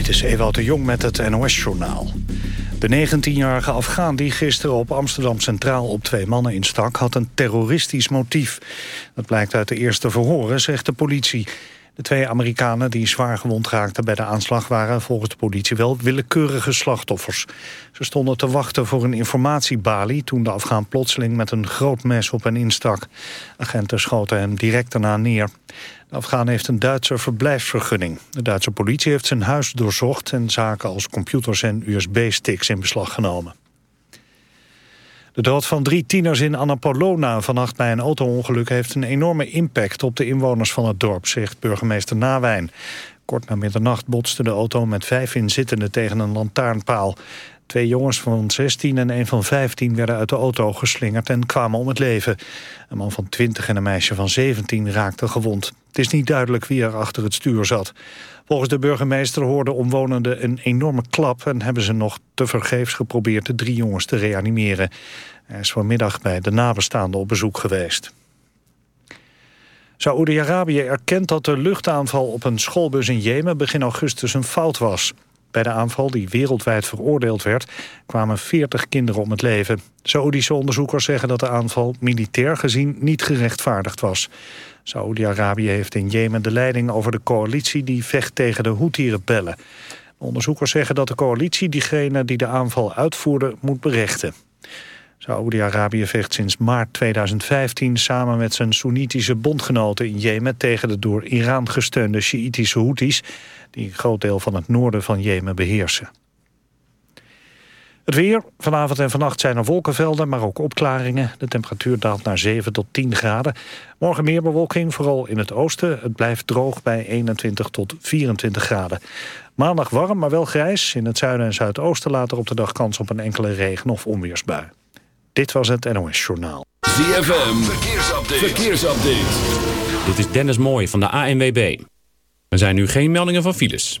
Dit is Ewout de Jong met het NOS-journaal. De 19-jarige Afghaan die gisteren op Amsterdam Centraal op twee mannen instak... had een terroristisch motief. Dat blijkt uit de eerste verhoren, zegt de politie. De twee Amerikanen die zwaar gewond raakten bij de aanslag... waren volgens de politie wel willekeurige slachtoffers. Ze stonden te wachten voor een informatiebalie... toen de Afghaan plotseling met een groot mes op hen instak. Agenten schoten hem direct daarna neer. De Afghaan heeft een Duitse verblijfsvergunning. De Duitse politie heeft zijn huis doorzocht... en zaken als computers en USB-sticks in beslag genomen. De dood van drie tieners in Annapolona vannacht bij een autoongeluk... heeft een enorme impact op de inwoners van het dorp, zegt burgemeester Nawijn. Kort na middernacht botste de auto met vijf inzittenden tegen een lantaarnpaal. Twee jongens van 16 en een van 15 werden uit de auto geslingerd en kwamen om het leven. Een man van 20 en een meisje van 17 raakten gewond. Het is niet duidelijk wie er achter het stuur zat. Volgens de burgemeester hoorden omwonenden een enorme klap... en hebben ze nog tevergeefs geprobeerd de drie jongens te reanimeren. Hij is vanmiddag bij de nabestaanden op bezoek geweest. Saoedi-Arabië erkent dat de luchtaanval op een schoolbus in Jemen begin augustus een fout was. Bij de aanval, die wereldwijd veroordeeld werd, kwamen 40 kinderen om het leven. Saoedische onderzoekers zeggen dat de aanval militair gezien niet gerechtvaardigd was. Saoedi-Arabië heeft in Jemen de leiding over de coalitie die vecht tegen de Houthi-rebellen. Onderzoekers zeggen dat de coalitie diegene die de aanval uitvoerde moet berechten. Saoedi-Arabië vecht sinds maart 2015 samen met zijn Soenitische bondgenoten in Jemen tegen de door Iran gesteunde Sjiitische Houthis die een groot deel van het noorden van Jemen beheersen. Het weer. Vanavond en vannacht zijn er wolkenvelden, maar ook opklaringen. De temperatuur daalt naar 7 tot 10 graden. Morgen meer bewolking, vooral in het oosten. Het blijft droog bij 21 tot 24 graden. Maandag warm, maar wel grijs. In het zuiden en zuidoosten later op de dag kans op een enkele regen- of onweersbui. Dit was het NOS Journaal. ZFM, verkeersupdate. verkeersupdate. Dit is Dennis Mooij van de ANWB. Er zijn nu geen meldingen van files.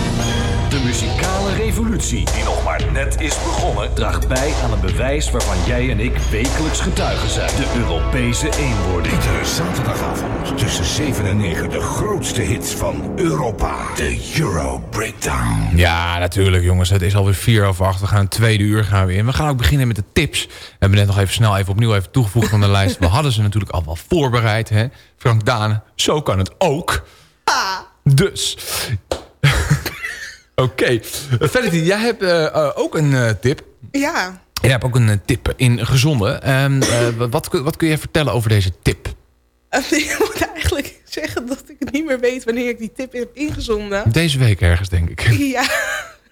De muzikale revolutie, die nog maar net is begonnen, draagt bij aan een bewijs waarvan jij en ik wekelijks getuigen zijn. De Europese eenwording. Iedere zaterdagavond tussen 7 en 9 de grootste hits van Europa. De Euro Breakdown. Ja, natuurlijk jongens. Het is alweer vier over acht. We gaan het tweede uur gaan we in. We gaan ook beginnen met de tips. We hebben net nog even snel even opnieuw even toegevoegd aan de lijst. We hadden ze natuurlijk al wel voorbereid. Hè? Frank Daan, zo kan het ook. Dus. Oké. Okay. Verder, jij hebt eh, eh, ook een eh, tip. Ja. Jij hebt ook een tip ingezonden. Um, wat, wat kun je vertellen over deze tip? Eh, ik moet eigenlijk zeggen dat ik niet meer weet wanneer ik die tip heb ingezonden. Deze week ergens, denk ik. Ja,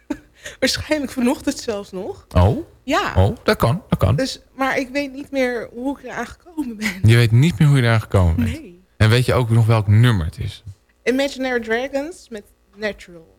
waarschijnlijk vanochtend zelfs nog. Oh? Ja. Oh, dat kan, dat kan. Dus, maar ik weet niet meer hoe ik eraan gekomen ben. Je weet niet meer hoe je eraan gekomen bent. Nee. En weet je ook nog welk nummer het is? Imaginary Dragons met Natural.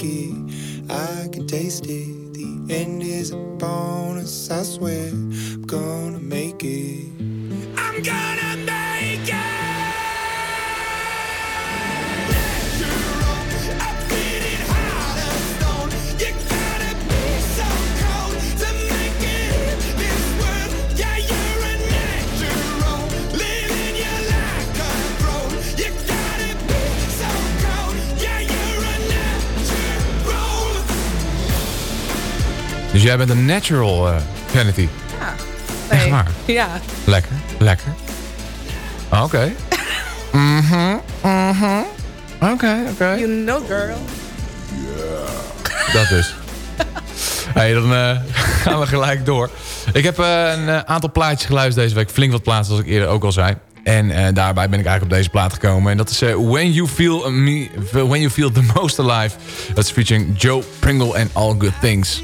It. I can taste it. The end is upon us, I swear. I'm gonna make it. I'm gonna make it. Dus jij bent een natural, eh Vanity. Ja. Echt waar? Ja. Lekker, lekker. Oké. Mhm, mhm. Oké, oké. You know, girl. Dat dus. hey, dan eh, gaan we gelijk door. Ik heb eh, een aantal plaatjes geluisterd deze week. Flink wat plaatsen, zoals ik eerder ook al zei. En daarbij ben ik eigenlijk op deze plaat gekomen. En dat is When, you feel me, When You Feel The Most Alive. Dat is featuring Joe Pringle and All Good Things.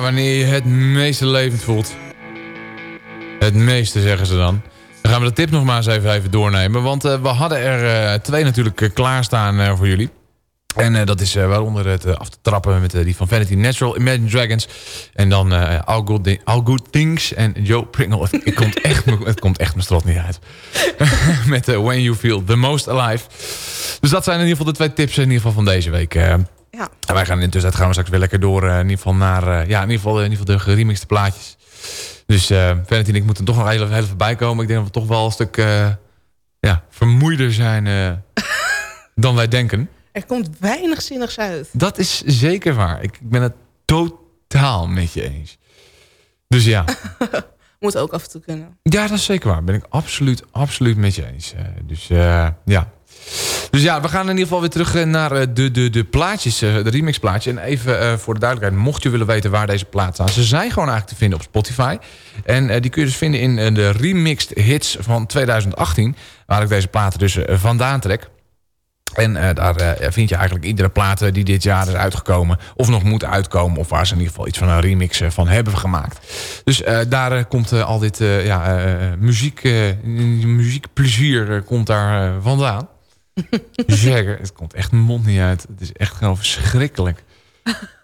Wanneer je het meeste levend voelt. Het meeste, zeggen ze dan. Dan gaan we de tip nog maar eens even, even doornemen. Want uh, we hadden er uh, twee natuurlijk uh, klaarstaan voor jullie. En dat is waaronder het af te trappen met die van Vanity Natural, Imagine Dragons. En dan All, Good All Good Things en Joe Pringle. Het, komt, echt, het komt echt mijn strot niet uit. met When You Feel The Most Alive. Dus dat zijn in ieder geval de twee tips in ieder geval van deze week. Ja. En wij gaan intussen gaan we straks weer lekker door. in ieder geval naar ja, in ieder geval, in ieder geval de geremixte plaatjes. Dus uh, Valentin en ik moeten toch nog heel, even bijkomen. Ik denk dat we toch wel een stuk uh, ja, vermoeider zijn uh, dan wij denken. Er komt weinig zinnigs uit. Dat is zeker waar. Ik, ik ben het totaal met je eens. Dus ja. Moet ook af en toe kunnen. Ja, dat is zeker waar. Ben ik absoluut, absoluut met je eens. dus ja. Dus ja, we gaan in ieder geval weer terug naar de, de, de plaatjes, de remix plaatjes. En even voor de duidelijkheid, mocht je willen weten waar deze plaat staan. Ze zijn gewoon eigenlijk te vinden op Spotify. En die kun je dus vinden in de remixed hits van 2018. Waar ik deze platen dus vandaan trek. En daar vind je eigenlijk iedere plaat die dit jaar is uitgekomen... of nog moet uitkomen... of waar ze in ieder geval iets van een remix van hebben gemaakt. Dus daar komt al dit ja, muziek, muziekplezier komt daar vandaan. Zeker, het komt echt mijn mond niet uit. Het is echt gewoon verschrikkelijk.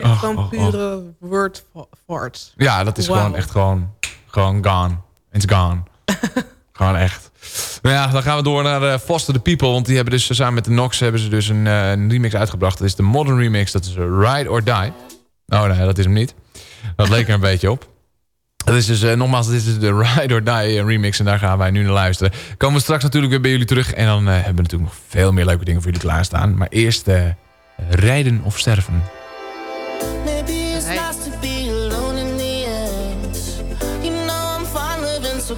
Echt gewoon pure oh, word farts. Ja, dat is wow. gewoon echt gewoon, gewoon gone. It's gone. gewoon echt. Nou ja, dan gaan we door naar uh, Foster the People. Want die hebben dus samen met de Nox hebben ze dus een, uh, een remix uitgebracht. Dat is de Modern Remix. Dat is Ride or Die. Oh nee, dat is hem niet. Dat leek er een beetje op. Dat is dus, uh, nogmaals, dit is de Ride or Die remix. En daar gaan wij nu naar luisteren. Komen we straks natuurlijk weer bij jullie terug. En dan hebben we natuurlijk nog veel meer leuke dingen voor jullie klaarstaan. Maar eerst rijden of sterven. so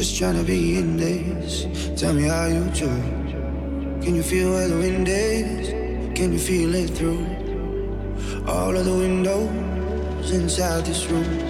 Just trying to be in this. Tell me how you do. Can you feel where the wind is? Can you feel it through all of the windows inside this room?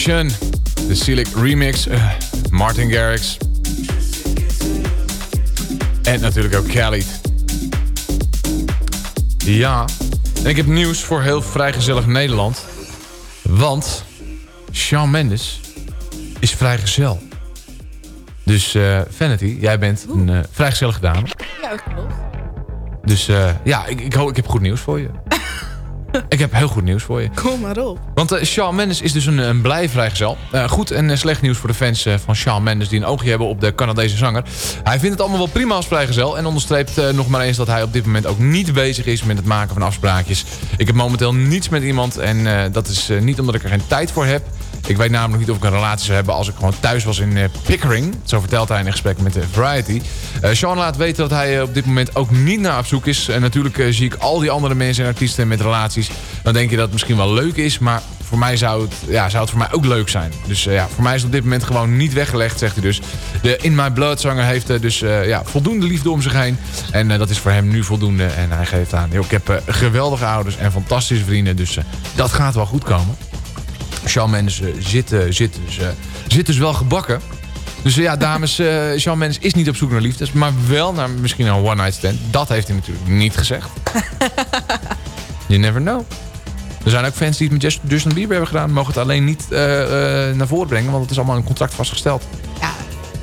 Ocean, de Silic remix, eh, Martin Garrix. En natuurlijk ook Khalid. Ja, en ik heb nieuws voor heel vrijgezellig Nederland. Want Shawn Mendes is vrijgezel. Dus eh, Vanity, jij bent een eh, vrijgezellige dame. Ja, klopt. Dus ja, ik, ik, ik heb goed nieuws voor je. ik heb heel goed nieuws voor je. Kom maar op. Want uh, Shawn Mendes is dus een, een blij vrijgezel. Uh, goed en uh, slecht nieuws voor de fans van Shawn Mendes... die een oogje hebben op de Canadese zanger. Hij vindt het allemaal wel prima als vrijgezel... en onderstreept nog maar eens dat hij op dit moment ook niet bezig is... met het maken van afspraakjes. Ik heb momenteel niets met iemand en dat is niet omdat ik er geen tijd voor heb... Ik weet namelijk niet of ik een relatie zou hebben als ik gewoon thuis was in Pickering. Zo vertelt hij in een gesprek met Variety. Uh, Sean laat weten dat hij op dit moment ook niet naar op zoek is. En natuurlijk zie ik al die andere mensen en artiesten met relaties. Dan denk je dat het misschien wel leuk is, maar voor mij zou het, ja, zou het voor mij ook leuk zijn. Dus ja, voor mij is het op dit moment gewoon niet weggelegd, zegt hij dus. De In My Blood zanger heeft dus ja, voldoende liefde om zich heen. En dat is voor hem nu voldoende. En hij geeft aan, ik heb geweldige ouders en fantastische vrienden. Dus dat gaat wel goed komen. Shawn Mendes uh, zit, uh, zit, dus, uh, zit dus wel gebakken. Dus ja, dames, Shawn Mendes is niet op zoek naar liefdes... maar wel naar misschien een one-night stand. Dat heeft hij natuurlijk niet gezegd. you never know. Er zijn ook fans die het met Justin Bieber hebben gedaan... mogen het alleen niet naar voren brengen... want het is allemaal in een contract vastgesteld. Ja.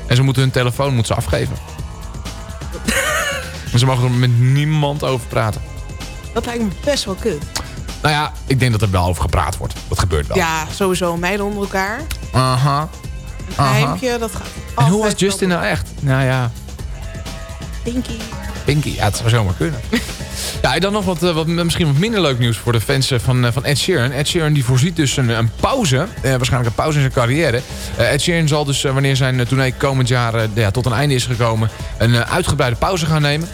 En ze moeten hun telefoon moeten ze afgeven. en ze mogen er met niemand over praten. Dat lijkt me best wel kut. Nou ja, ik denk dat er wel over gepraat wordt. Dat gebeurt wel. Ja, sowieso meiden onder elkaar. Aha. Een geheimtje, dat gaat En hoe was Justin nou echt? Nou ja... Pinky. Pinky, ja, het zou zomaar kunnen. ja, en dan nog wat, wat, misschien wat minder leuk nieuws voor de fans van, van Ed Sheeran. Ed Sheeran die voorziet dus een, een pauze. Eh, waarschijnlijk een pauze in zijn carrière. Uh, Ed Sheeran zal dus, wanneer zijn tournee komend jaar ja, tot een einde is gekomen... een uitgebreide pauze gaan nemen.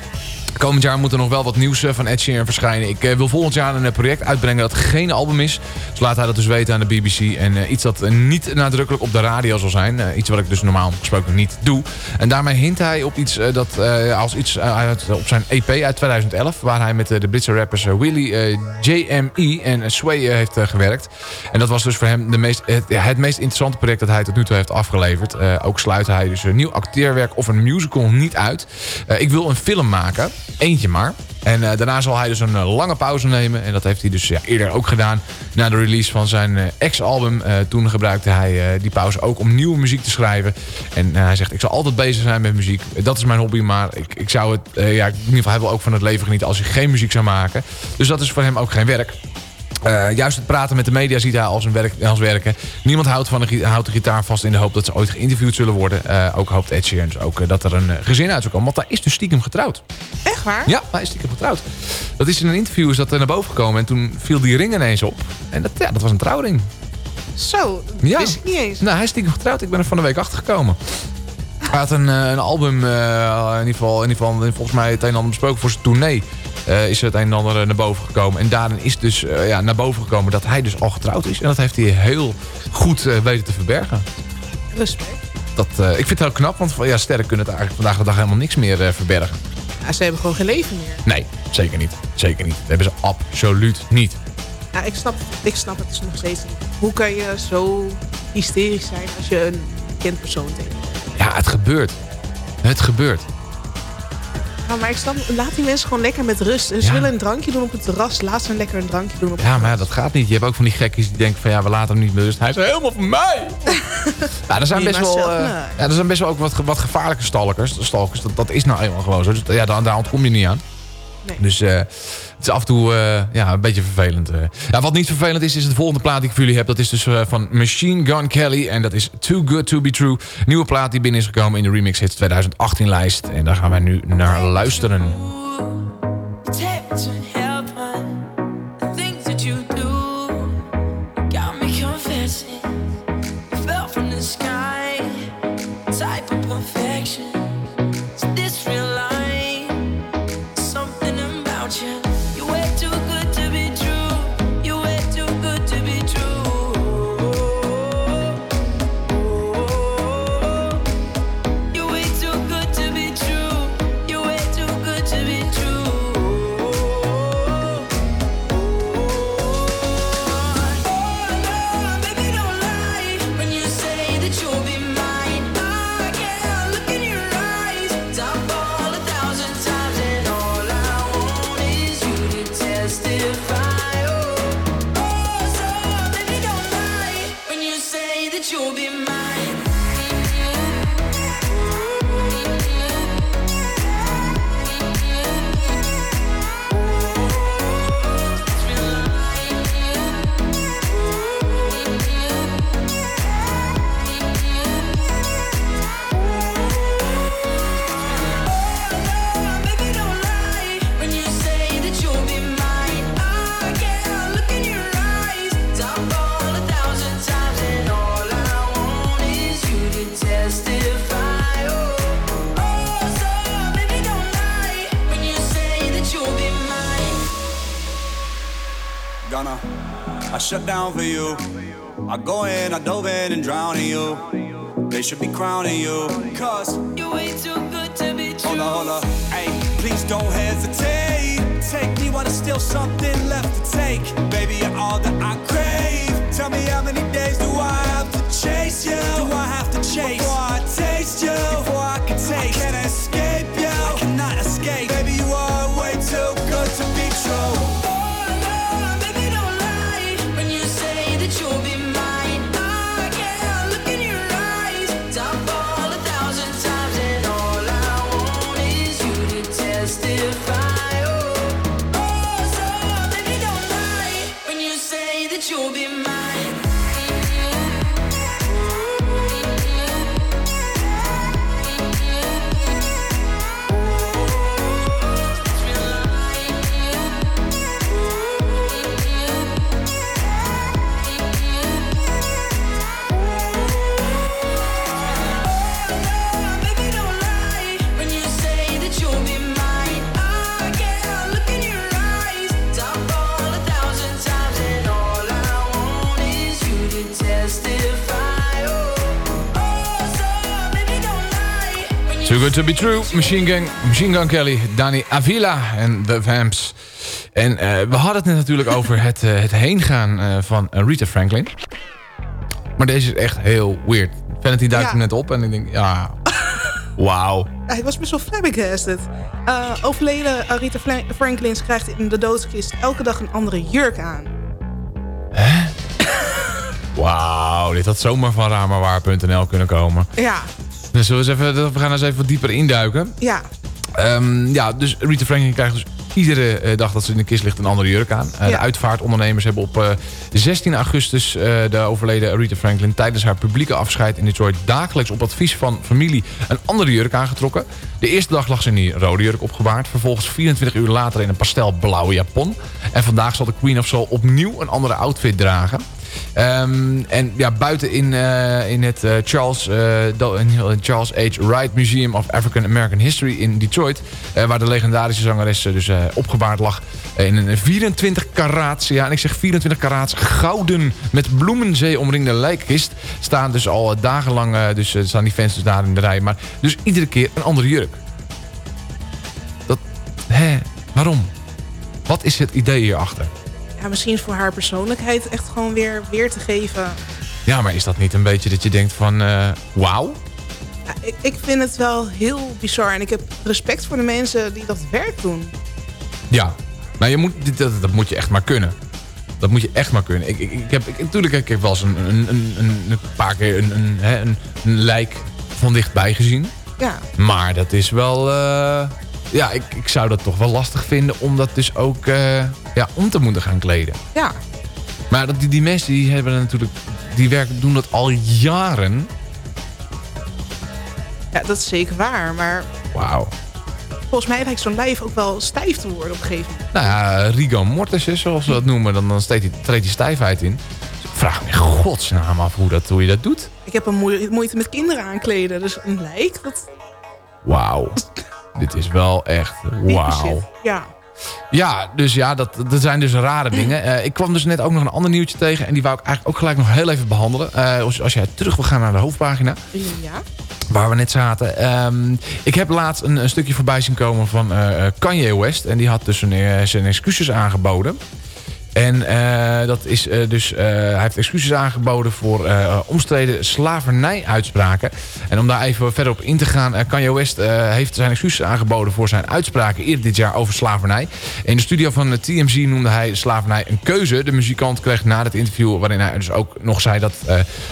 Komend jaar moet er nog wel wat nieuws van Ed Sheeran verschijnen. Ik uh, wil volgend jaar een project uitbrengen dat geen album is. Dus laat hij dat dus weten aan de BBC. En iets dat niet nadrukkelijk op de radio zal zijn. iets wat ik dus normaal gesproken niet doe. En daarmee hint hij op iets dat als iets uit, op zijn EP uit 2011. Waar hij met de Britse rappers Willy, JME en Sway heeft gewerkt. En dat was dus voor hem de meest, het, het, meest interessante project dat hij tot nu toe heeft afgeleverd. ook sluit hij dus een nieuw acteerwerk of een musical niet uit. ik wil een film maken. Eentje maar. En uh, daarna zal hij dus een uh, lange pauze nemen. En dat heeft hij dus ja, eerder ook gedaan. Na de release van zijn uh, ex-album. toen gebruikte hij die pauze ook om nieuwe muziek te schrijven. En hij zegt, ik zal altijd bezig zijn met muziek. Dat is mijn hobby, maar ik, ik zou het... ja, in ieder geval, hij wil ook van het leven genieten als hij geen muziek zou maken. Dus dat is voor hem ook geen werk. Uh, juist het praten met de media ziet hij als, een werk, als werken. Niemand houdt, van de, houdt de gitaar vast in de hoop dat ze ooit geïnterviewd zullen worden. Uh, ook hoopt Ed Sheeran dus ook uh, dat er een gezin uit zou komen. Want hij is dus stiekem getrouwd. Echt waar? Ja, hij is stiekem getrouwd. Dat is in een interview is dat naar boven gekomen. En toen viel die ring ineens op. En dat, ja, dat was een trouwring. Zo, dat ja. wist ik niet eens. Nou, hij is stiekem getrouwd. Ik ben er van de week achter gekomen. Hij had een, een album, in, ieder geval, in ieder geval volgens mij het een en ander besproken voor zijn tournee. Uh, is het een en ander naar boven gekomen. En daarin is dus uh, ja, naar boven gekomen dat hij dus al getrouwd is. En dat heeft hij heel goed uh, weten te verbergen. Respect. Dat, ik vind het heel knap, want ja, sterren kunnen het eigenlijk vandaag de dag helemaal niks meer verbergen. Ja, ze hebben gewoon geen leven meer. Nee, zeker niet. Zeker niet. Dat hebben ze absoluut niet. Ja, ik snap, ik snap het dus nog steeds niet. Hoe kan je zo hysterisch zijn als je een bekend persoon tegenkomt. Ja, het gebeurt. Het gebeurt. Ja, maar ik snap, laat die mensen gewoon lekker met rust. Ze Ja. willen een drankje doen op het terras. Laat ze een lekker een drankje doen op het Ja, maar ja, dat gaat niet. Je hebt ook van die gekkies die denken van ja, we laten hem niet met rust. Hij is helemaal van mij. ja, er zijn best wel, eh, nee. ja, er zijn best wel ook wat, wat gevaarlijke stalkers. stalkers dat, dat is nou eenmaal gewoon zo. Dus, ja, daar, daar ontkom je niet aan. Dus eh, is af en toe eh, ja, een beetje vervelend. eh. Wat niet vervelend is, is de volgende plaat die ik voor jullie heb. Dat is dus eh, van Machine Gun Kelly. En dat is Too Good To Be True. Nieuwe plaat die binnen is gekomen in de Remix Hits 2018 lijst. En daar gaan wij nu naar luisteren. Should be crowning you. Cause you're way too good to be true. Hold up, hold up. Hey, please don't hesitate. Take me while there's still something left to take. Baby, you're all that I crave. Tell me To Be True, Machine Gun, Machine Gun Kelly, Dani Avila en The Vamps. En eh, we hadden het net natuurlijk over het, eh, het heengaan eh, van Rita Franklin. Maar deze is echt heel weird. Vanity duikt Ja. hem net op en ik denk, ja, wauw. Ja, hij was best wel flabbergasted. Uh, overleden Fla- Franklin krijgt in de doodskist elke dag een andere jurk aan. Wauw, dit had zomaar van ramerwaar.nl kunnen komen. Ja, Dus we, eens even, we gaan eens even wat dieper induiken. ja. Ehm, ja, dus Rita Franklin krijgt dus iedere eh, dag dat ze in de kist ligt een andere jurk aan. Eh, De uitvaartondernemers hebben op eh, 16 augustus eh, de overleden Rita Franklin tijdens haar publieke afscheid in Detroit dagelijks op advies van familie een andere jurk aangetrokken. De eerste dag lag ze in die rode jurk opgebaard. Vervolgens 24 uur later in een pastelblauwe japon. En vandaag zal de Queen of Soul opnieuw een andere outfit dragen. Ehm, en ja, buiten in, eh, in het eh, Charles, het Charles H. Wright Museum of African American History in Detroit... waar de legendarische zangeres dus opgebaard lag in een 24 karaats... ja, en ik zeg 24 karaats gouden met bloemenzee omringde lijkkist... staan dus al dagenlang, dus staan die fans dus daar in de rij. Maar dus iedere keer een andere jurk. Dat, hè, waarom? Wat is het idee hierachter? Ja, misschien voor haar persoonlijkheid echt gewoon weer weer te geven Ja, maar is dat niet een beetje dat je denkt van... eh wauw? Ja, ik, ik vind het wel heel bizar. En ik heb respect voor de mensen die dat werk doen. Ja. Nou, je moet, dat, dat moet je echt maar kunnen. Dat moet je echt maar kunnen. Ik, ik, ik heb, ik, natuurlijk heb ik wel eens een, een, een, een, paar keer een, een, een, een lijk van dichtbij gezien. Ja, Maar dat is wel... eh, ja, ik, ik zou dat toch wel lastig vinden om dat dus ook eh, ja, om te moeten gaan kleden. ja. Maar dat, die, die mensen die hebben natuurlijk... Die werken, doen dat al jaren. ja, dat is zeker waar. Maar Wauw. volgens mij lijkt zo'n lijf ook wel stijf te worden op een gegeven moment. Nou ja, rigor mortis, zoals we dat noemen. Dan, dan treedt die, treedt die stijfheid in. Dus ik vraag me in godsnaam af hoe, dat, hoe je dat doet. Ik heb een moe- moeite met kinderen aankleden. Dus een lijk, dat... Wauw. Dit is wel echt wauw. Ja. Ja, dus ja, dat, dat zijn dus rare dingen. Eh, ik kwam dus net ook nog een ander nieuwtje tegen. En die wou ik eigenlijk ook gelijk nog heel even behandelen. Eh, als, als jij terug wil gaan naar de hoofdpagina. Ja. Waar we net zaten. Ehm, ik heb laatst een, een stukje voorbij zien komen van eh, Kanye West. En die had dus een, zijn excuses aangeboden. En eh, dat is eh, dus, eh, hij heeft excuses aangeboden voor omstreden slavernij-uitspraken. En om daar even verder op in te gaan, Kanye West heeft zijn excuses aangeboden voor zijn uitspraken eerder dit jaar over slavernij. In de studio van TMZ noemde hij slavernij een keuze. De muzikant kreeg na het interview, waarin hij dus ook nog zei dat,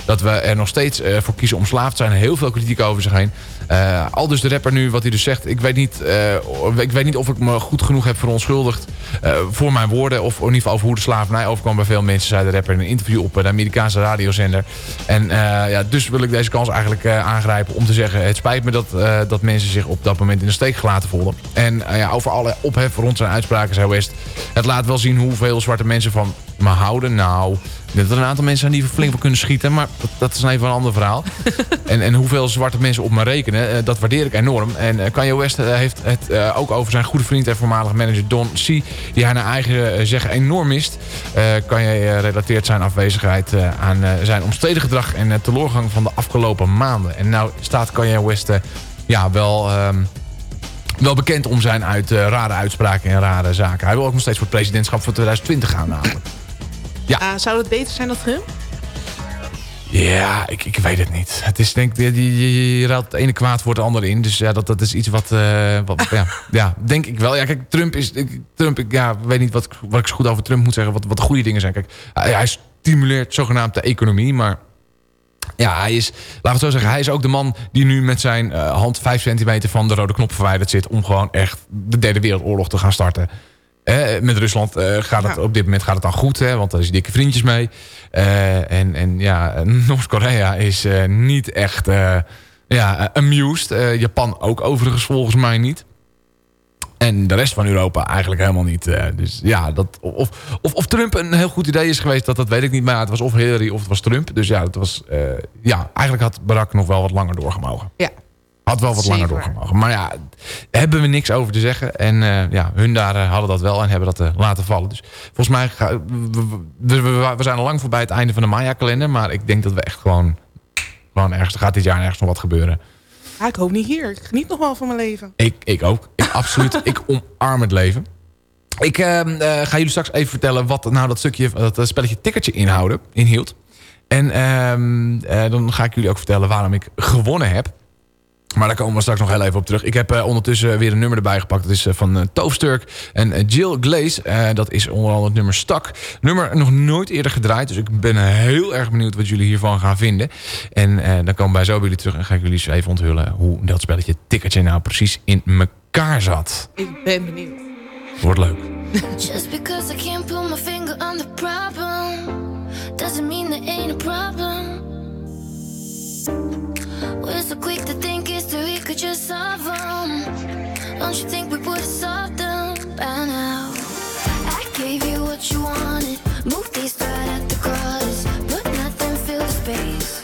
dat we er nog steeds voor kiezen om slaaf te zijn, heel veel kritiek over zich heen. Eh, al dus de rapper nu, wat hij dus zegt. Ik weet niet, eh, ik weet niet of ik me goed genoeg heb verontschuldigd eh, voor mijn woorden. Of in ieder geval over hoe de slavernij overkwam bij veel mensen. Zei de rapper in een interview op de Amerikaanse radiozender. En ja, dus wil ik deze kans eigenlijk aangrijpen om te zeggen... het spijt me dat, dat mensen zich op dat moment in de steek gelaten voelden. En ja, over alle ophef rond zijn uitspraken zei West... het laat wel zien hoeveel zwarte mensen van me houden. Nou, dat er een aantal mensen zijn die flink wel kunnen schieten. Maar dat, dat is even een ander verhaal. en, en hoeveel zwarte mensen op me rekenen, eh, dat waardeer ik enorm. En eh, Kanye West eh, heeft het ook over zijn goede vriend en voormalige manager Don C. Die hij naar eigen zeggen enorm mist. Kanye relateert zijn afwezigheid aan zijn omstreden gedrag en teleurgang van de afgelopen maanden. En nou staat Kanye West ja, wel... ehm, wel bekend om zijn uit, rare uitspraken en rare zaken. Hij wil ook nog steeds voor het presidentschap van 2020 gaan namelijk. Ja. Ah, zou het beter zijn dan Trump? Ja, ik, ik weet het niet. Het is denk ik, je, je, je ruilt het ene kwaad voor het andere in. Dus ja, dat, dat is iets wat, eh, wat ja, ja, denk ik wel. Ja, kijk, Trump is, ik, Trump, ik ja, weet niet wat, wat ik zo goed over Trump moet zeggen, wat, wat de goede dingen zijn. Kijk, hij, hij stimuleert zogenaamd de economie, maar ja, hij is, laten we het zo zeggen, hij is ook de man die nu met zijn eh, hand 5 centimeter van de rode knop verwijderd zit om gewoon echt de derde wereldoorlog te gaan starten. Eh, met Rusland eh, gaat het op dit moment gaat het dan goed, hè, want daar is dikke vriendjes mee. Eh, en, en ja, Noord-Korea is eh, niet echt eh, ja, eh, amused. Eh, Japan ook overigens volgens mij niet. En de rest van Europa eigenlijk helemaal niet. eh. dus ja, dat, of, of, of Trump een heel goed idee is geweest, dat, dat weet ik niet. Maar het was of Hillary of het was Trump. Dus ja, het was, eh, ja, eigenlijk had Barack nog wel wat langer doorgemogen. Ja. Had wel wat langer doorgemogen. Maar ja, hebben we niks over te zeggen. En eh, ja, hun daar eh, hadden dat wel en hebben dat eh, laten vallen. Dus volgens mij, ga, we, we, we- we zijn al lang voorbij het einde van de Maya-kalender. Maar ik denk dat we echt gewoon, gewoon ergens, er gaat dit jaar ergens nog wat gebeuren. Ik hoop niet hier. Ik geniet nog wel van mijn leven. Ik, ik ook. Ik, absoluut. ik omarm het leven. Ik ga jullie straks even vertellen wat nou dat stukje, dat spelletje tikkertje inhouden, inhield. En ehm, eh, dan ga ik jullie ook vertellen waarom ik gewonnen heb. Maar daar komen we straks nog heel even op terug. Ik heb eh, ondertussen weer een nummer erbij gepakt. Dat is eh, van uh, Toofsturk en Jill Glaze. Dat is onder andere het nummer Stak. Nummer nog nooit eerder gedraaid. Dus ik ben heel erg benieuwd wat jullie hiervan gaan vinden. En eh, dan komen wij zo bij jullie terug. En ga ik jullie eens even onthullen hoe dat spelletje tikkertje nou precies in elkaar zat. Ik ben benieuwd. Wordt leuk. Just because I can't put my finger on the problem doesn't mean there ain't a problem. We're so quick to think history could just solve them. Don't you think we would have solved them by now? I gave you what you wanted, moved these right at the cross, but nothing filled space.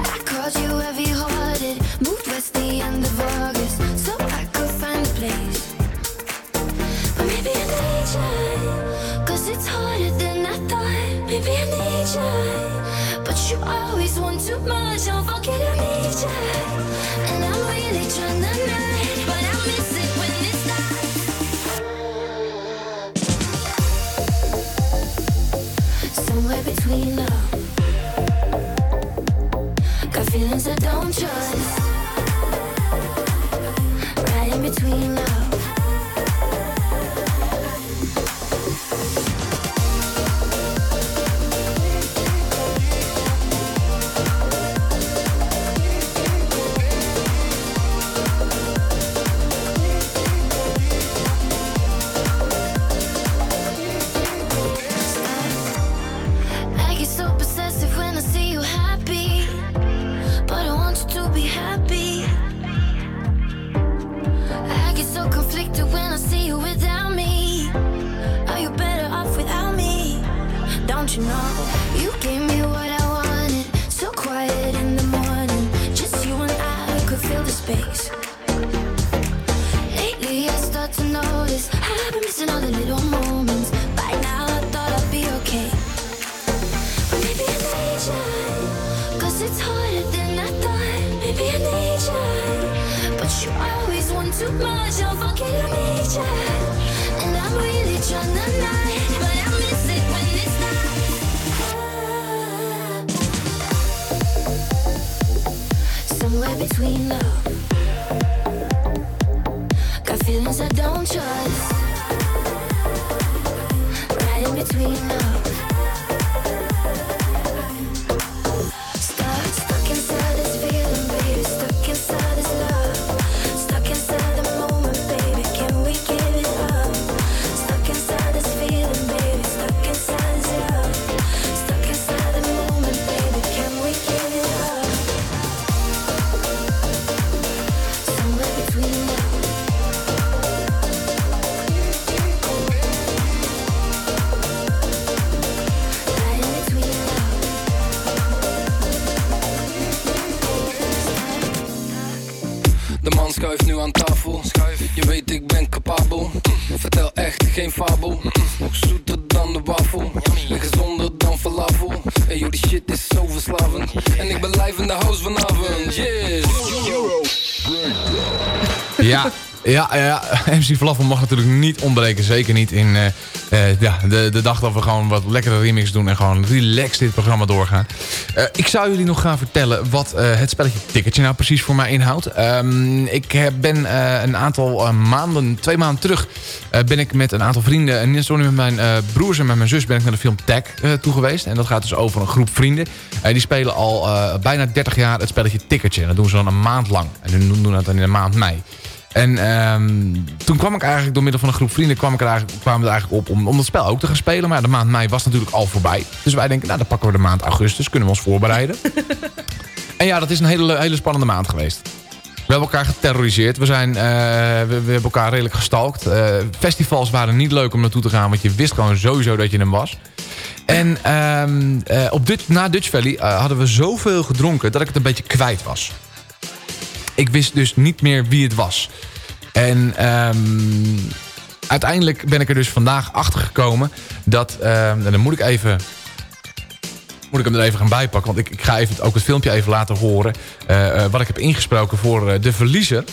I called you heavy hearted, moved west the end of August, so I could find a place. But maybe I need you, cause it's harder than I thought. Maybe I need you, feelings I don't trust. Right in between love. Geen fabel. Nog zoeter dan de wafel. En gezonder dan falafel. En joh, die shit is zo verslavend. En ik ben live in de house vanavond. Yes! Ja, ja, ja. MC Falafel mag natuurlijk niet ontbreken. Zeker niet in eh, eh, ja, de, de dag dat we gewoon wat lekkere remix doen... en gewoon relaxed dit programma doorgaan. Eh, ik zou jullie nog gaan vertellen wat eh, het spelletje Ticketje nou precies voor mij inhoudt. Ehm, ik heb- ben eh, een aantal maanden, twee maanden terug... ben ik met een aantal vrienden... en alleen met mijn broers en met mijn zus... ben ik naar de film Tag toe geweest. En dat gaat dus over een groep vrienden. Die spelen al bijna 30 jaar het spelletje Ticketje. En dat doen ze dan een maand lang. En hun doen dat dan in de maand mei. En ehm, toen kwam ik eigenlijk door middel van een groep vrienden... Kwam ik er eigenlijk, kwamen we er eigenlijk op om, om dat spel ook te gaan spelen. Maar de maand mei was natuurlijk al voorbij. Dus wij denken, nou dan pakken we de maand augustus. Kunnen we ons voorbereiden. en ja, dat is een hele, hele spannende maand geweest. We hebben elkaar geterroriseerd. We, zijn, eh, we, we hebben elkaar redelijk gestalkt. Eh, festivals waren niet leuk om naartoe te gaan... want je wist gewoon sowieso dat je hem was. En ehm, eh, op Dutch, na Dutch Valley hadden we zoveel gedronken... dat ik het een beetje kwijt was. Ik wist dus niet meer wie het was. En ehm, uiteindelijk ben ik er dus vandaag achter gekomen... dat, ehm, en dan moet ik even moet ik hem er even gaan bijpakken. Want ik, ik ga even, ook het filmpje even laten horen. eh, eh, wat ik heb ingesproken voor eh, de verliezer.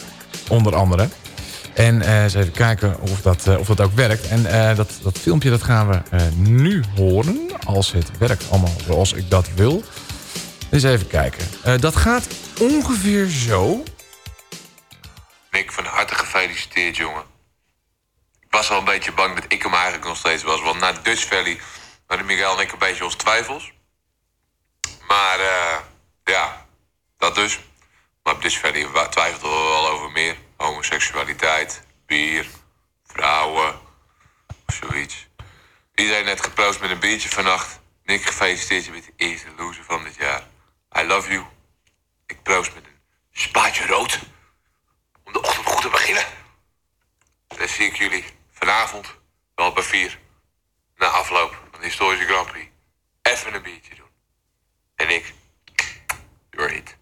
Onder andere. En eh, eens even kijken of dat, of dat ook werkt. En dat, dat filmpje dat gaan we nu horen. Als het werkt allemaal zoals ik dat wil. Dus even kijken. Dat gaat ongeveer zo. Gefeliciteerd, jongen. Ik was al een beetje bang dat ik hem eigenlijk nog steeds was. Want na Dutch Valley hadden Miguel en ik een beetje onze twijfels. Maar eh, ja, dat dus. Maar op Dutch Valley twijfelden we wel over meer. Homoseksualiteit, bier, vrouwen, of zoiets. Iedereen net geproost met een biertje vannacht. Nick, gefeliciteerd, je bent de eerste loser van dit jaar. I love you. Ik proost met een spaatje rood de ochtend goed te beginnen. Dan zie ik jullie vanavond wel bij vier. Na afloop van de historische Grand Prix. Even een biertje doen. En ik, you're it.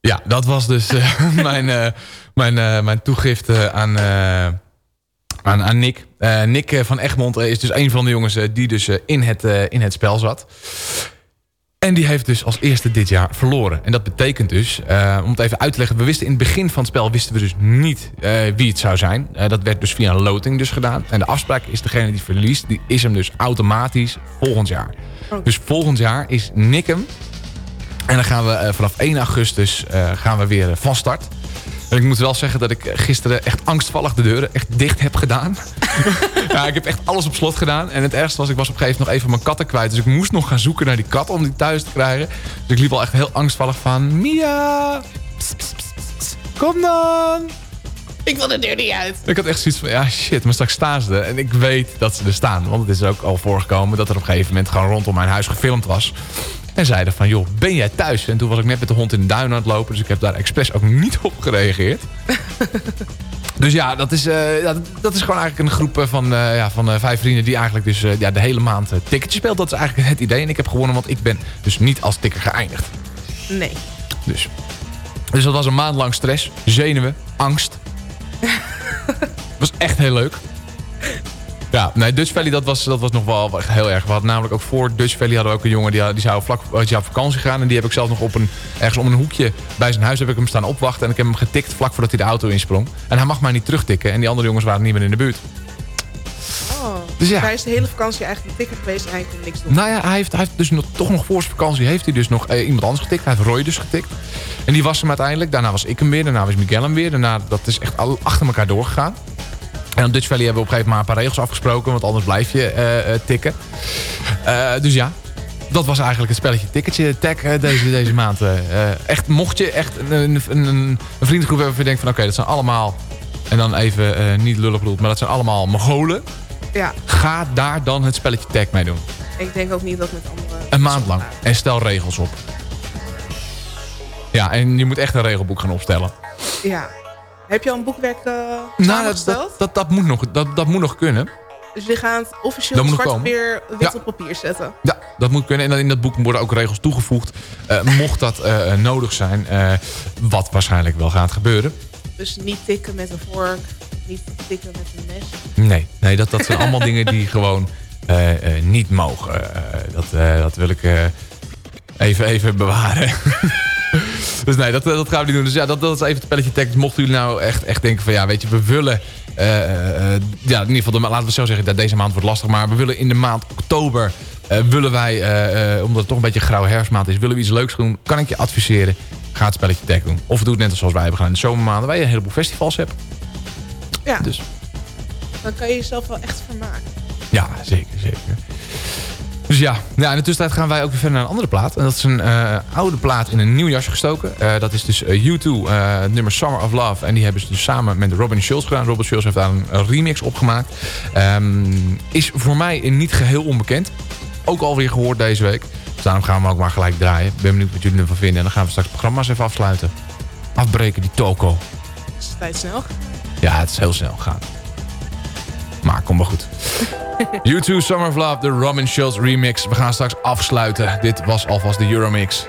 Ja, dat was dus eh, mijn, eh, mijn, eh, mijn toegift aan, aan, aan Nick. Nick van Egmond is dus een van de jongens die dus in, het, in het spel zat. En die heeft dus als eerste dit jaar verloren. En dat betekent dus, eh, om het even uit te leggen... we wisten in het begin van het spel wisten we dus niet eh, wie het zou zijn. Eh, dat werd dus via een loting dus gedaan. En de afspraak is degene die verliest... die is hem dus automatisch volgend jaar. Dus volgend jaar is Nick hem. En dan gaan we vanaf 1 augustus gaan we weer van start. En ik moet wel zeggen dat ik gisteren echt angstvallig de deuren echt dicht heb gedaan. ja, ik heb echt alles op slot gedaan. En het ergste was, ik was op een gegeven moment nog even mijn katten kwijt. Dus ik moest nog gaan zoeken naar die kat om die thuis te krijgen. Dus ik liep al echt heel angstvallig van... Mia! Kom dan! Ik wil de deur niet uit. Ik had echt zoiets van, ja shit, maar straks staan ze er. En ik weet dat ze er staan. Want het is ook al voorgekomen dat er op een gegeven moment gewoon rondom mijn huis gefilmd was. En zeiden van, joh, ben jij thuis? En toen was ik net met de hond in de duin aan het lopen. Dus ik heb daar expres ook niet op gereageerd. dus ja, dat is, eh, ja, dat, is gewoon eigenlijk een groep eh, van, eh, ja, van vijf vrienden... die eigenlijk dus ja, de hele maand ticketje speelt. Dat is eigenlijk het idee. En ik heb gewonnen, want ik ben dus niet als tikker geëindigd. Nee. Dus. dus dat was een maand lang stress, zenuwen, angst. was echt heel leuk. Ja, nee, Dutch Valley dat was, dat was nog wel echt heel erg. We hadden namelijk ook voor Dutch Valley hadden we ook een jongen die, die zou vlak zou op vakantie gaan. En die heb ik zelf nog op een, ergens om een hoekje bij zijn huis heb ik hem staan opwachten. En ik heb hem getikt vlak voordat hij de auto insprong. En hij mag mij niet terugtikken. En die andere jongens waren niet meer in de buurt. Oh. Dus ja. Hij is de hele vakantie eigenlijk tikker geweest en hij kon niks doen. Nou ja, hij heeft, hij heeft dus nog, toch nog voor zijn vakantie heeft hij dus nog eh, iemand anders getikt. Hij heeft Roy dus getikt. En die was hem uiteindelijk. Daarna was ik hem weer. Daarna was Miguel hem weer. Daarna, dat is echt al achter elkaar doorgegaan. En op Dutch Valley hebben we op een gegeven moment maar een paar regels afgesproken. Want anders blijf je eh, eh, tikken. Eh, dus ja, dat was eigenlijk het spelletje ticketje tag deze, deze maand. echt, mocht je echt een, een, een, een vriendengroep hebben waar je denkt van... oké, dat zijn allemaal... en dan even niet lullig bedoeld, maar dat zijn allemaal Mongolen. Ja, Ga daar dan het spelletje tag mee doen. ik denk ook niet dat met andere... Een maand lang. En stel regels op. Ja, en je moet echt een regelboek gaan opstellen. Ja. Heb je al een boekwerk eh Nou, dat, dat, dat, dat, moet nog, dat, dat moet nog kunnen. Dus we gaan het officieel zwart weer wit Ja. op papier zetten. Ja, dat moet kunnen. En dan in dat boek worden ook regels toegevoegd. eh, mocht dat eh, nodig zijn. wat waarschijnlijk wel gaat gebeuren. Dus niet tikken met een vork, niet tikken met een mes. Nee, nee dat, dat zijn allemaal dingen die gewoon niet mogen. Dat, dat wil ik even, even bewaren. dus nee, dat, dat gaan we niet doen. Dus ja, dat, dat is even het spelletje tekst. Mochten jullie nou echt, echt denken van ja, weet je, we willen... eh, eh, eh, ja, in ieder geval, laten we zo zeggen, dat deze maand wordt lastig. Maar we willen in de maand oktober... eh, willen wij, eh, eh, omdat het toch een beetje een grauwe herfstmaand is... willen we iets leuks doen, kan ik je adviseren... Ga het spelletje tag doen. Of doe het net zoals wij hebben gedaan in de zomermaanden... waar je een heleboel festivals hebt. Ja, Dus dan kan je jezelf wel echt vermaken. Ja, zeker, zeker. Dus ja, ja, in de tussentijd gaan wij ook weer verder naar een andere plaat. En dat is een eh, oude plaat in een nieuw jasje gestoken. Eh, dat is dus eh, U2, eh, het nummer Summer of Love. En die hebben ze dus samen met Robin Schulz gedaan. Robin Schulz heeft daar een, remix op gemaakt. Ehm, is voor mij niet geheel onbekend. Ook alweer gehoord deze week. Dus daarom gaan we ook maar gelijk draaien. Ik ben benieuwd wat jullie ervan vinden. En dan gaan we straks het programma eens even afsluiten. Afbreken die toko. Is tijd snel? Ja, het is heel snel gaan. Maar kom maar goed. U2 Summer of Love, de Robin Schulz remix. We gaan straks afsluiten. Dit was alvast de Euromix.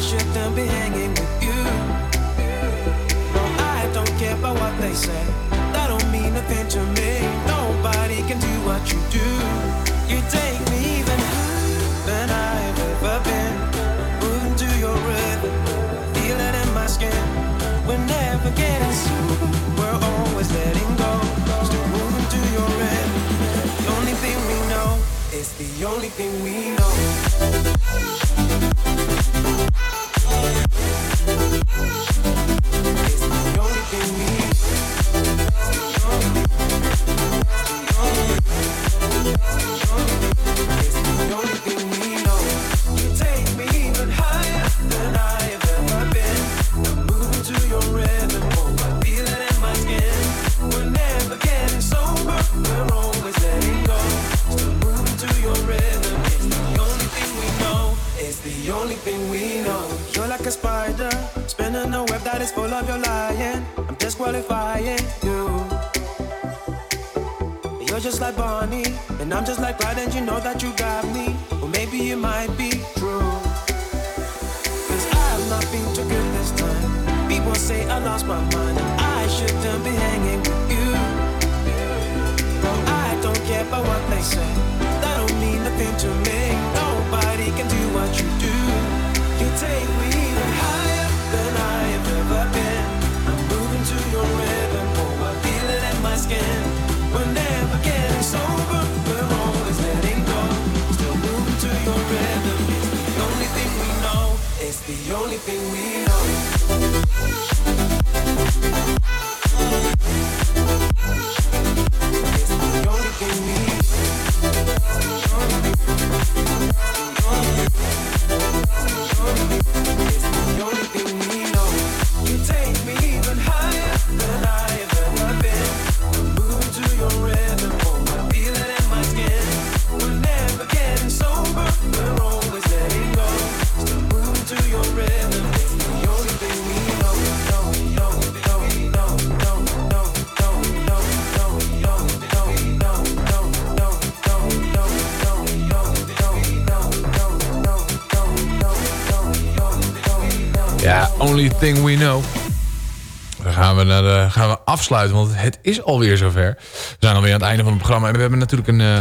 shouldn't be hanging with you. No, I don't care about what they say. That don't mean a thing to me. Nobody can do what you do. You take me even higher than I've ever been. Moving to your rhythm, feel it in my skin. We're never getting super. We're always letting go. Still moving to your rhythm. The only thing we know is the only thing we know. I'm just like Clyde, and you know that you got keeping me. Thing we know. Dan gaan we, naar de, gaan we afsluiten, want het is alweer zover. We zijn alweer aan het einde van het programma. En we hebben natuurlijk een... eh,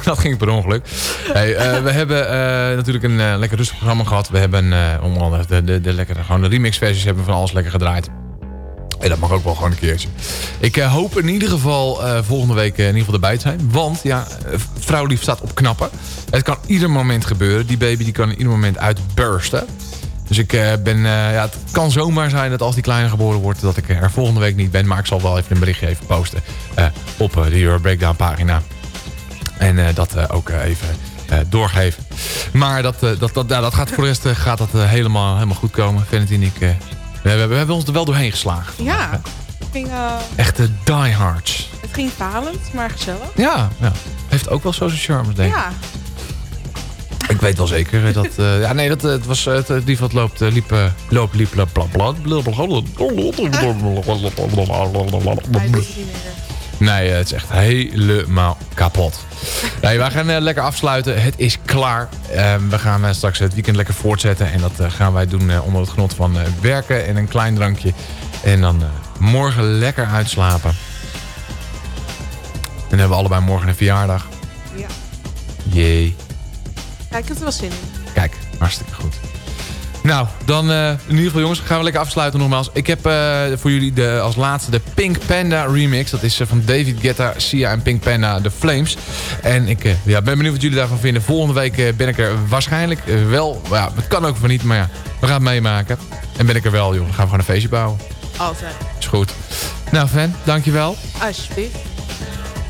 dat ging per ongeluk. Hey, eh, we hebben eh, natuurlijk een eh, lekker rustig programma gehad. We hebben eh onder andere de, de, de, lekkere, gewoon de remixversies hebben van alles lekker gedraaid. En dat mag ook wel gewoon een keertje. Ik eh, hoop in ieder geval eh, volgende week eh, in ieder geval erbij te zijn. Want ja, vrouwlief staat op knappen. Het kan ieder moment gebeuren. Die baby die kan ieder moment uitbursten. Dus ik ben, ja, het kan zomaar zijn dat als die kleine geboren wordt... dat ik er volgende week niet ben. Maar ik zal wel even een berichtje even posten op de Euro Breakdown pagina. En dat ook even doorgeven. Maar dat, dat, dat, ja, dat gaat voor de rest gaat dat, helemaal, helemaal goed komen. Valentin en ik... eh, we, hebben, we hebben ons er wel doorheen geslagen. Ja, het ging, eh, Echte diehards. het ging falend, maar gezellig. Ja, ja. Heeft ook wel zo zijn charmes, denk ik. Ja, Ik weet wel zeker eh, dat... eh, ja, nee, dat, eh, het was... eh, het lief wat loopt, eh, liep... eh, loop, liep, lap, blab, blab, blab, Nee, eh, het is echt helemaal kapot. Nee, wij gaan eh, lekker afsluiten. Het is klaar. Eh, we gaan eh, straks het weekend lekker voortzetten. En dat gaan wij doen onder het genot van werken en een klein drankje. En dan morgen lekker uitslapen. En dan hebben we allebei morgen een verjaardag. Ja. Jee. ja, ik heb er wel zin in. Kijk, hartstikke goed. Nou, dan eh, in ieder geval jongens, gaan we lekker afsluiten nogmaals. Ik heb eh, voor jullie de, als laatste de Pink Panda remix. Dat is eh, van David Guetta, Sia en Pink Panda, The Flames. En ik ja, ben benieuwd wat jullie daarvan vinden. Volgende week eh, ben ik er waarschijnlijk wel. Ja, het kan ook van niet, maar ja, we gaan het meemaken. En ben ik er wel, joh. Dan gaan we gewoon een feestje bouwen. Altijd. Is goed. Nou, Fan, dankjewel. Alsjeblieft.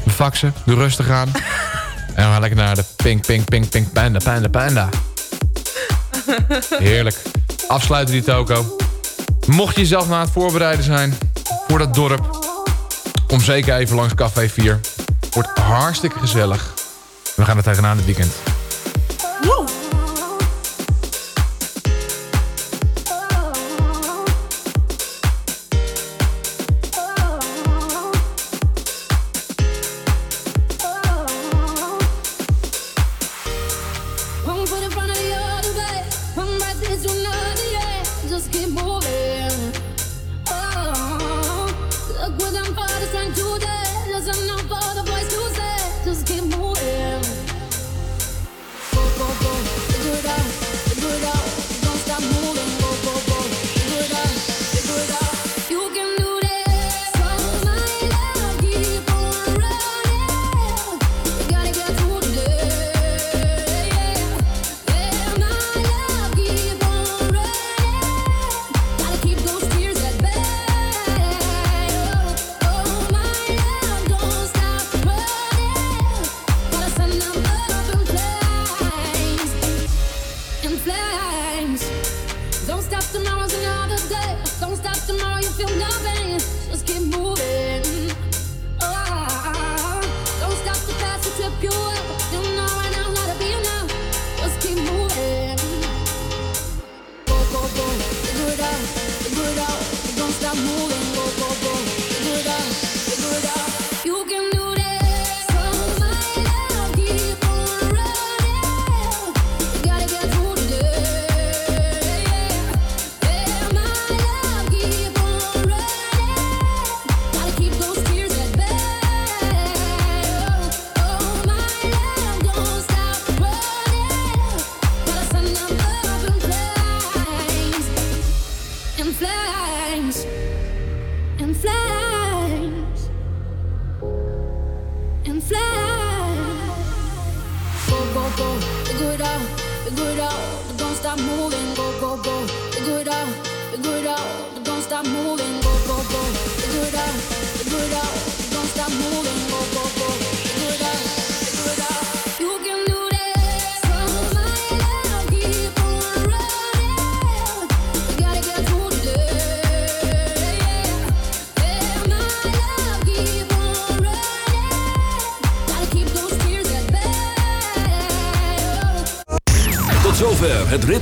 We faxen, doe rustig aan. en we gaan lekker naar de Pink, Pink, Pink, Pink Panda, Panda, Panda. Heerlijk. Afsluiten die toko. Mocht je jezelf na het voorbereiden zijn voor dat dorp... kom zeker even langs Café 4. Wordt hartstikke gezellig. We gaan er tegenaan het weekend. Woe!